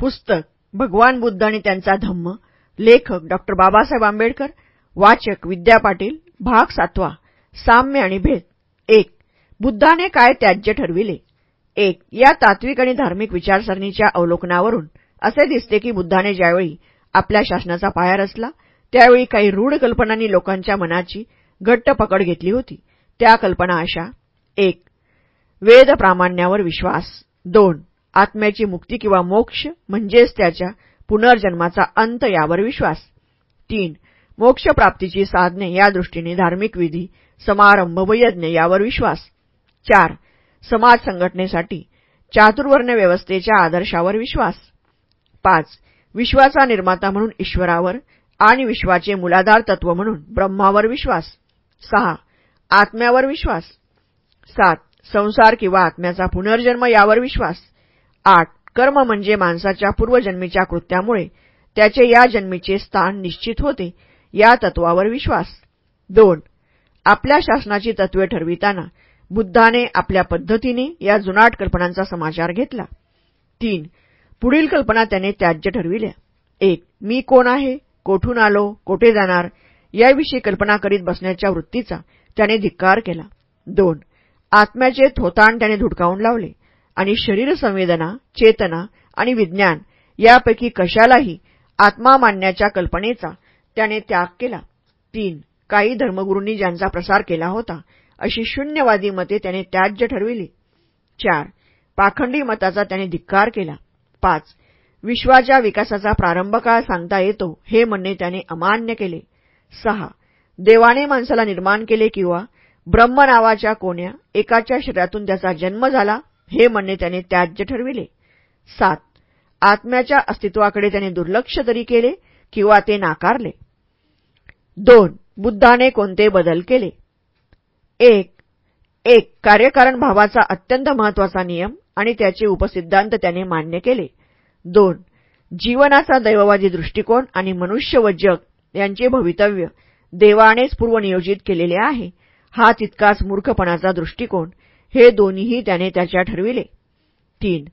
पुस्तक भगवान बुद्ध आणि त्यांचा धम्म लेखक डॉ बाबासाहेब आंबेडकर वाचक विद्या पाटील भाग सातवा साम्य आणि भेद. एक बुद्धाने काय त्याज्य ठरविले? एक या तात्विक आणि धार्मिक विचारसरणीच्या अवलोकनावरून असे दिसते की बुद्धाने ज्यावेळी आपल्या शासनाचा पाया रचला त्यावेळी काही रूढ कल्पनांनी लोकांच्या मनाची घट्ट पकड घेतली होती. त्या कल्पना अशा. एक वेद प्रामाण्यावर विश्वास. दोन आत्म्याची मुक्ती किंवा मोक्ष म्हणजेच त्याच्या पुनर्जन्माचा अंत यावर विश्वास. तीन मोक्षप्राप्तीची साधने या दृष्टीने धार्मिक विधी समारंभ व यज्ञ यावर विश्वास. चार समाज संघटनेसाठी चातुर्वर्ण व्यवस्थेच्या आदर्शावर विश्वास. पाच विश्वाचा निर्माता म्हणून ईश्वरावर आणि विश्वाचे मूलाधार तत्व म्हणून ब्रह्मावर विश्वास. सहा आत्म्यावर विश्वास. सात संसार किंवा आत्म्याचा पुनर्जन्म यावर विश्वास. आठ. कर्म म्हणजे माणसाच्या पूर्वजन्मीच्या कृत्यामुळे त्याचे या जन्मीचे स्थान निश्चित होते या तत्वावर विश्वास. दोन. आपल्या शासनाची तत्वे ठरविताना बुद्धाने आपल्या पद्धतीने या जुनाट कल्पनांचा समाचार घेतला. तीन. पुढील कल्पना त्याने त्याज्य ठरविल्या. एक. मी कोण आहे? कोठून आलो? कोठे जाणार? याविषयी कल्पना करीत बसण्याच्या वृत्तीचा त्याने धिक्कार केला. दोन. आत्म्याचे थोताण त्याने धुडकावून लावले. आणि शरीर संवेदना चेतना आणि विज्ञान यापैकी कशालाही आत्मा मानण्याच्या कल्पनेचा त्याने त्याग केला. तीन काही धर्मगुरूंनी ज्यांचा प्रसार केला होता अशी शून्यवादी मते त्याने त्याज्य ठरविली. चार पाखंडी मताचा त्याने धिक्कार केला. पाच विश्वाच्या विकासाचा प्रारंभ काळ सांगता येतो हे म्हणणे त्याने अमान्य केले. सहा देवाने माणसाला निर्माण केले किंवा ब्रह्म नावाच्या कोण्या एकाच्या शरीरातून त्याचा जन्म झाला हे म्हणणे त्याने त्याज्य ठरविले. सात. आत्म्याच्या अस्तित्वाकडे त्याने दुर्लक्ष तरी केले किंवा ते नाकारले. दोन. बुद्धाने कोणते बदल केले? एक. एक कार्यकारण भावाचा अत्यंत महत्त्वाचा नियम आणि त्याचे उपसिद्धांत त्याने मान्य केले. दोन. जीवनाचा दैववादी दृष्टिकोन आणि मनुष्य व जग यांचे भवितव्य देवानेच पूर्वनियोजित केलेले आहे. हा तितकाच मूर्खपणाचा दृष्टिकोन. हे दोन्हीही त्याने त्याच्या ठरविले. तीन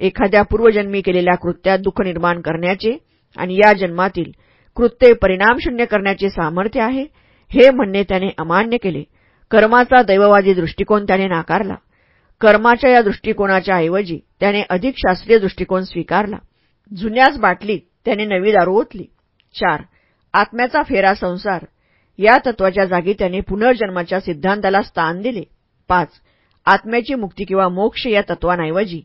एखाद्या पूर्वजन्मी केलेल्या कृत्यात दुःख निर्माण करण्याचे आणि या जन्मातील कृत्ये परिणामशून्य करण्याचे सामर्थ्य आहे हे म्हणणे त्याने अमान्य केले. कर्माचा दैववादी दृष्टिकोन त्याने नाकारला. कर्माच्या या दृष्टिकोनाच्या ऐवजी त्याने अधिक शास्त्रीय दृष्टिकोन स्वीकारला. जुन्याच बाटलीत त्याने नवी दारू ओतली. चार आत्म्याचा फेरा संसार. या तत्वाच्या जागी त्याने पुनर्जन्माच्या सिद्धांताला स्थान दिले. पाच आत्म्याची मुक्ती किंवा मोक्ष या तत्वांऐवजी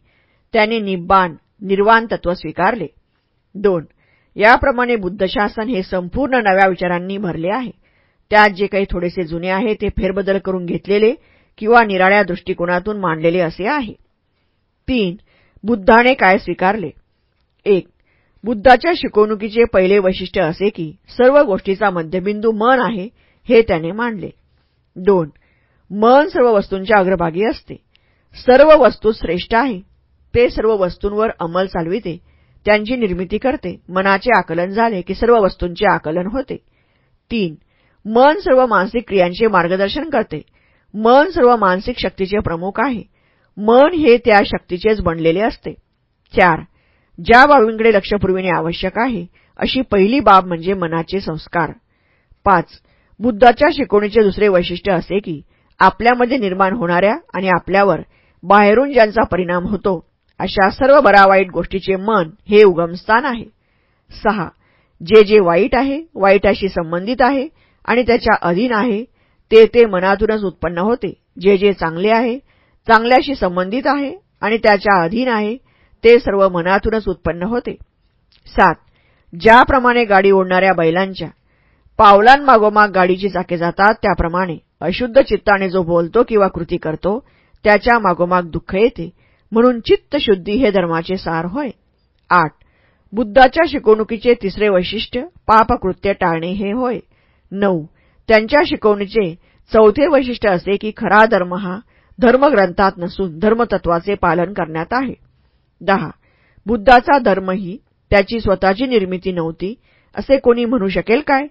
त्याने निब्बाण निर्वाण तत्व स्वीकारले. दोन याप्रमाणे बुद्धशासन हे संपूर्ण नव्या विचारांनी भरले आहे. त्यात जे काही थोडेसे जुने आहे ते फेरबदल करून घेतलेले किंवा निराळ्या दृष्टिकोनातून मांडलेले असे आहे. तीन बुद्धाने काय स्वीकारले? एक बुद्धाच्या शिकवणुकीचे पहिले वैशिष्ट्य असे की सर्व गोष्टीचा मध्यबिंदू मन आहे हे त्याने मांडले. दोन मन सर्व वस्तूंच्या अग्रभागी असते. सर्व वस्तू श्रेष्ठ आहे. ते सर्व वस्तूंवर अंमल चालविते. त्यांची निर्मिती करते. मनाचे आकलन झाले की सर्व वस्तूंचे आकलन होते. तीन. मन सर्व मानसिक क्रियांचे मार्गदर्शन करते. मन सर्व मानसिक शक्तीचे प्रमुख आहे. मन हे त्या शक्तीचेच बनलेले असते. चार. ज्या बाबींकडे लक्ष पुरविणे आवश्यक आहे अशी पहिली बाब म्हणजे मनाचे संस्कार. पाच. बुद्धाच्या शिकवणीचे दुसरे वैशिष्ट्य असे की आपल्यामध्ये निर्माण होणाऱ्या आणि आपल्यावर बाहेरून ज्यांचा परिणाम होतो अशा सर्व बरा वाईट गोष्टीचे मन हे उगमस्थान आहे. सहा. जे जे वाईट आहे वाईटाशी संबंधित आहे आणि त्याच्या अधीन आहे ते ते मनातूनच उत्पन्न होते. जे जे चांगले आहे चांगल्याशी संबंधित आहे आणि त्याच्या अधीन आहे ते सर्व मनातूनच उत्पन्न होते. सात. ज्याप्रमाणे गाडी ओढणाऱ्या बैलांच्या पावलांमागोमाग गाडीची चाके जातात त्याप्रमाणे. अशुद्ध चित्ताने जो बोलतो किंवा कृती करतो त्याच्या मागोमाग दुःख येते. म्हणून चित्तशुद्धी हे धर्माचे सार होय. आठ. बुद्धाच्या शिकवणुकीचे तिसरे वैशिष्ट्य पापकृत्य टाळणे हे होय. नऊ. त्यांच्या शिकवणीचे चौथे वैशिष्ट्य असे की खरा धर्म हा धर्मग्रंथात नसून धर्मतत्वाचे पालन करण्यात आहे. दहा. बुद्धाचा धर्म ही त्याची स्वतःची निर्मिती नव्हती असे कोणी म्हणू शकेल काय?